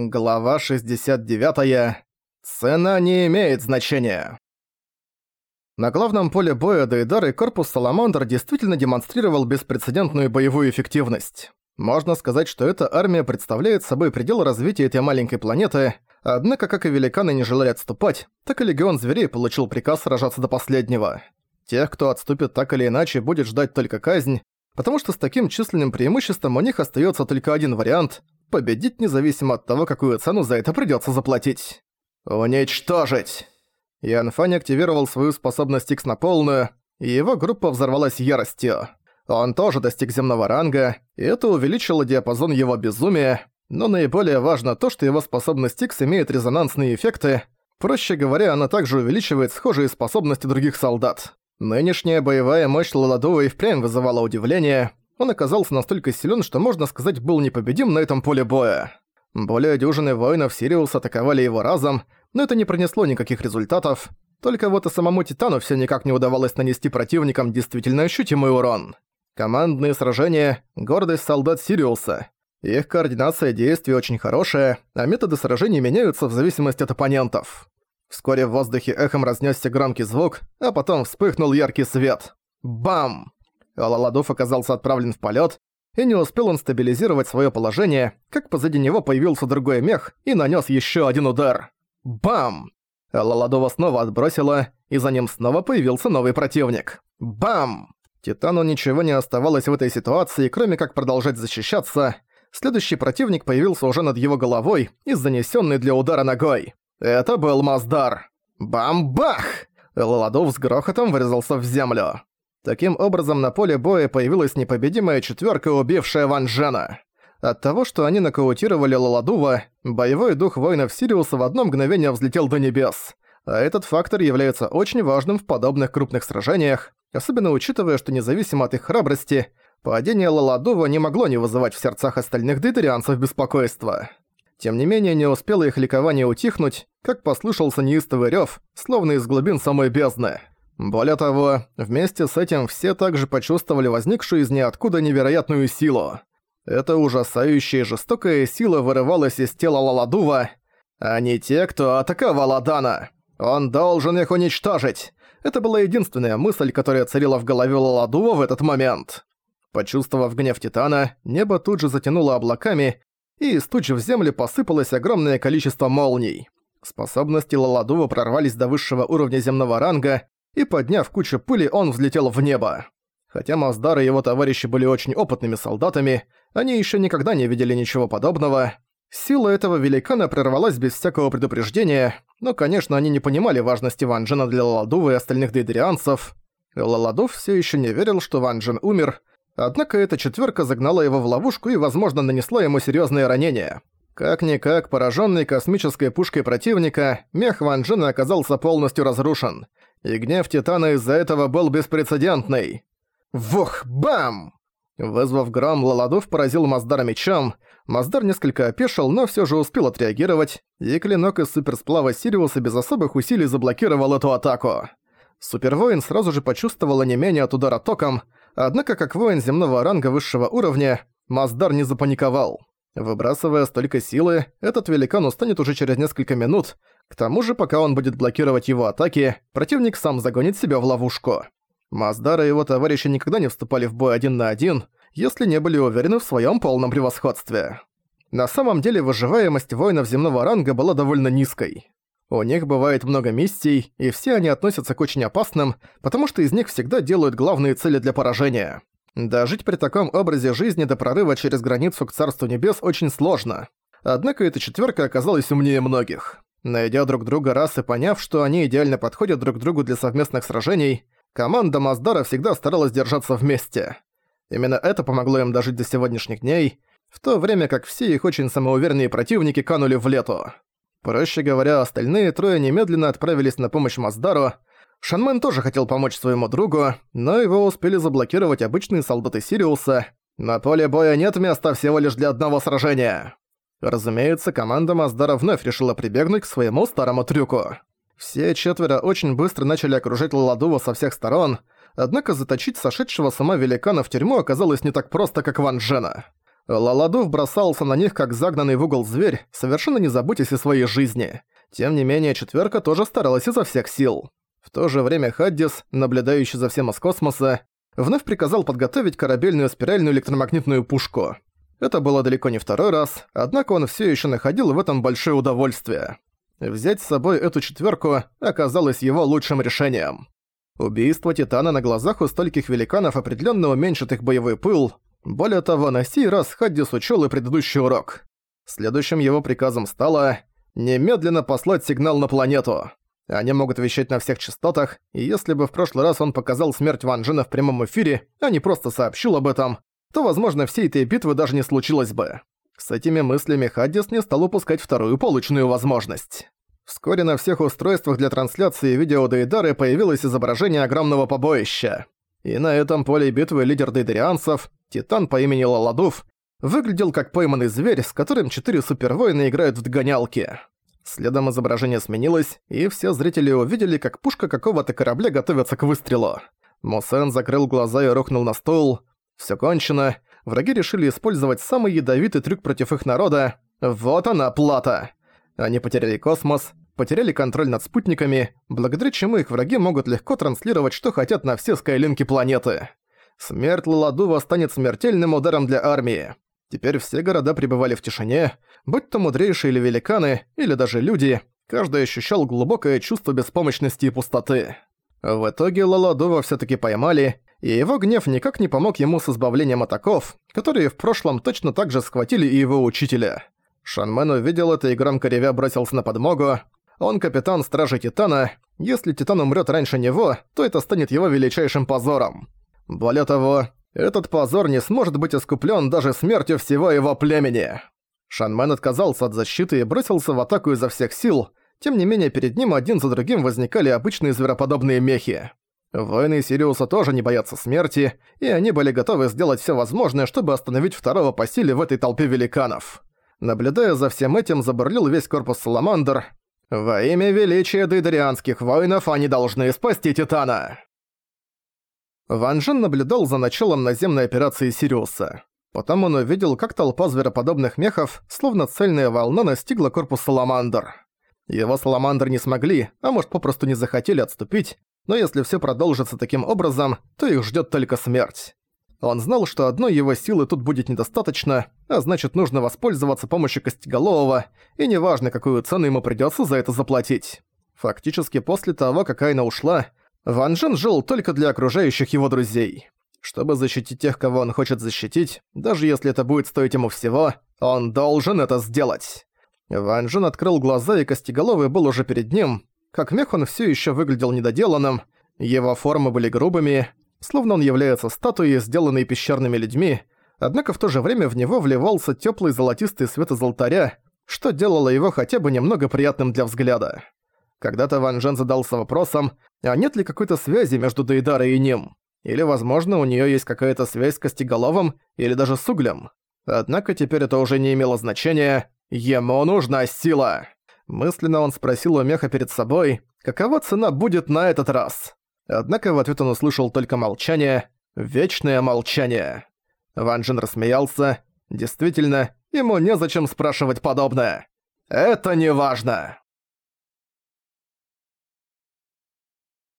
Глава 69. Цена не имеет значения. На главном поле боя Дейдар и корпус Саламандр действительно демонстрировал беспрецедентную боевую эффективность. Можно сказать, что эта армия представляет собой предел развития этой маленькой планеты, однако как и великаны не желали отступать, так и Легион Зверей получил приказ сражаться до последнего. Тех, кто отступит так или иначе, будет ждать только казнь, потому что с таким численным преимуществом у них остается только один вариант победить независимо от того, какую цену за это придётся заплатить. Уничтожить! Ян Фань активировал свою способность X на полную, и его группа взорвалась яростью. Он тоже достиг земного ранга, и это увеличило диапазон его безумия, но наиболее важно то, что его способность X имеет резонансные эффекты, проще говоря, она также увеличивает схожие способности других солдат. Нынешняя боевая мощь Лаладова и впрямь вызывала удивление, он оказался настолько силен, что, можно сказать, был непобедим на этом поле боя. Более дюжины воинов Сириус атаковали его разом, но это не принесло никаких результатов. Только вот и самому Титану все никак не удавалось нанести противникам действительно ощутимый урон. Командные сражения – гордость солдат Сириуса. Их координация действий очень хорошая, а методы сражений меняются в зависимости от оппонентов. Вскоре в воздухе эхом разнесся громкий звук, а потом вспыхнул яркий свет. Бам! Лаладов оказался отправлен в полет, и не успел он стабилизировать свое положение, как позади него появился другой мех и нанес еще один удар. Бам! Лаладова снова отбросила, и за ним снова появился новый противник. Бам! Титану ничего не оставалось в этой ситуации, кроме как продолжать защищаться. Следующий противник появился уже над его головой и занесенный для удара ногой. Это был Маздар. Бам-бах! Лаладов с грохотом врезался в землю. Таким образом, на поле боя появилась непобедимая четверка, убившая Ван Джена. От того, что они нокаутировали Лаладува, боевой дух воинов Сириуса в одно мгновение взлетел до небес. А этот фактор является очень важным в подобных крупных сражениях, особенно учитывая, что независимо от их храбрости, падение Лаладува не могло не вызывать в сердцах остальных дейтерианцев беспокойства. Тем не менее, не успело их ликование утихнуть, как послышался неистовый рёв, словно из глубин самой бездны. Более того, вместе с этим все также почувствовали возникшую из ниоткуда невероятную силу. Эта ужасающая жестокая сила вырывалась из тела Лаладува, а не те, кто атаковал Адана. Он должен их уничтожить. Это была единственная мысль, которая царила в голове Лаладува в этот момент. Почувствовав гнев Титана, небо тут же затянуло облаками, и из туч в землю посыпалось огромное количество молний. Способности Лаладува прорвались до высшего уровня земного ранга, и, подняв кучу пыли, он взлетел в небо. Хотя Маздар и его товарищи были очень опытными солдатами, они еще никогда не видели ничего подобного. Сила этого великана прорвалась без всякого предупреждения, но, конечно, они не понимали важности Ван Джена для Лаладува и остальных дейдрианцев. Лаладув все еще не верил, что Ван Джен умер, однако эта четверка загнала его в ловушку и, возможно, нанесла ему серьезные ранения. Как-никак, пораженный космической пушкой противника, мех Ван Джена оказался полностью разрушен – и гнев Титана из-за этого был беспрецедентный. Вух, бам! Вызвав гром, Лаладов поразил Маздара мечом. Маздар несколько опешил, но все же успел отреагировать, и клинок из суперсплава Сириуса без особых усилий заблокировал эту атаку. Супервоин сразу же почувствовал онемение от удара током, однако как воин земного ранга высшего уровня, Маздар не запаниковал. Выбрасывая столько силы, этот великан устанет уже через несколько минут, к тому же, пока он будет блокировать его атаки, противник сам загонит себя в ловушку. Маздар и его товарищи никогда не вступали в бой один на один, если не были уверены в своем полном превосходстве. На самом деле выживаемость воинов земного ранга была довольно низкой. У них бывает много миссий, и все они относятся к очень опасным, потому что из них всегда делают главные цели для поражения. Дожить при таком образе жизни до прорыва через границу к Царству Небес очень сложно. Однако эта четверка оказалась умнее многих. Найдя друг друга раз и поняв, что они идеально подходят друг другу для совместных сражений, команда Маздара всегда старалась держаться вместе. Именно это помогло им дожить до сегодняшних дней, в то время как все их очень самоуверенные противники канули в лету. Проще говоря, остальные трое немедленно отправились на помощь Маздару. Шанмен тоже хотел помочь своему другу, но его успели заблокировать обычные солдаты Сириуса. На поле боя нет места всего лишь для одного сражения. Разумеется, команда Маздара вновь решила прибегнуть к своему старому трюку. Все четверо очень быстро начали окружать Ладува со всех сторон, однако заточить сошедшего сама великана в тюрьму оказалось не так просто, как Ван Джена. Лаладув бросался на них, как загнанный в угол зверь, совершенно не заботясь о своей жизни. Тем не менее, четверка тоже старалась изо всех сил. В то же время Хаддис, наблюдающий за всем из космоса, вновь приказал подготовить корабельную спиральную электромагнитную пушку. Это было далеко не второй раз, однако он все еще находил в этом большое удовольствие. Взять с собой эту четверку оказалось его лучшим решением. Убийство Титана на глазах у стольких великанов определенно уменьшит их боевой пыл. Более того, на сей раз Хаддис учел и предыдущий урок. Следующим его приказом стало немедленно послать сигнал на планету. Они могут вещать на всех частотах, и если бы в прошлый раз он показал смерть Ван Джена в прямом эфире, а не просто сообщил об этом, то, возможно, всей этой битвы даже не случилось бы. С этими мыслями Хаддис не стал упускать вторую полученную возможность. Вскоре на всех устройствах для трансляции видео Дейдары появилось изображение огромного побоища. И на этом поле битвы лидер дейдарианцев, Титан по имени Лаладув, выглядел как пойманный зверь, с которым четыре супервоина играют в догонялки. Следом изображение сменилось, и все зрители увидели, как пушка какого-то корабля готовится к выстрелу. Мусен закрыл глаза и рухнул на стол. Всё кончено. Враги решили использовать самый ядовитый трюк против их народа. Вот она, плата. Они потеряли космос, потеряли контроль над спутниками, благодаря чему их враги могут легко транслировать, что хотят на все скайлинки планеты. Смерть Ладува станет смертельным ударом для армии. Теперь все города пребывали в тишине, будь то мудрейшие или великаны, или даже люди, каждый ощущал глубокое чувство беспомощности и пустоты. В итоге Лаладова все таки поймали, и его гнев никак не помог ему с избавлением от оков, которые в прошлом точно так же схватили и его учителя. Шанмен увидел это и громко ревя бросился на подмогу. Он капитан Стражи Титана. Если Титан умрет раньше него, то это станет его величайшим позором. Более того, этот позор не сможет быть искуплен даже смертью всего его племени. Шанмен отказался от защиты и бросился в атаку изо всех сил, тем не менее перед ним один за другим возникали обычные звероподобные мехи. Воины Сириуса тоже не боятся смерти, и они были готовы сделать все возможное, чтобы остановить второго по силе в этой толпе великанов. Наблюдая за всем этим, забурлил весь корпус Саламандр. «Во имя величия дейдарианских воинов они должны спасти Титана!» Ван Джен наблюдал за началом наземной операции Сириуса. Потом он увидел, как толпа звероподобных мехов, словно цельная волна, настигла корпус Саламандр. Его Саламандр не смогли, а может попросту не захотели отступить, но если все продолжится таким образом, то их ждет только смерть. Он знал, что одной его силы тут будет недостаточно, а значит нужно воспользоваться помощью Костеголового, и неважно, какую цену ему придется за это заплатить. Фактически после того, как Айна ушла, Ван Джен жил только для окружающих его друзей. Чтобы защитить тех, кого он хочет защитить, даже если это будет стоить ему всего, он должен это сделать. Ван Джен открыл глаза, и Костеголовый был уже перед ним, как мех он все еще выглядел недоделанным, его формы были грубыми, словно он является статуей, сделанной пещерными людьми, однако в то же время в него вливался теплый золотистый свет из алтаря, что делало его хотя бы немного приятным для взгляда. Когда-то Ван Джен задался вопросом, а нет ли какой-то связи между Дейдарой и ним? Или, возможно, у нее есть какая-то связь с Костеголовым или даже с Углем? Однако теперь это уже не имело значения. Ему нужна сила! Мысленно он спросил у меха перед собой, какова цена будет на этот раз. Однако в ответ он услышал только молчание, вечное молчание. Ван Джин рассмеялся. Действительно, ему незачем спрашивать подобное. Это не важно.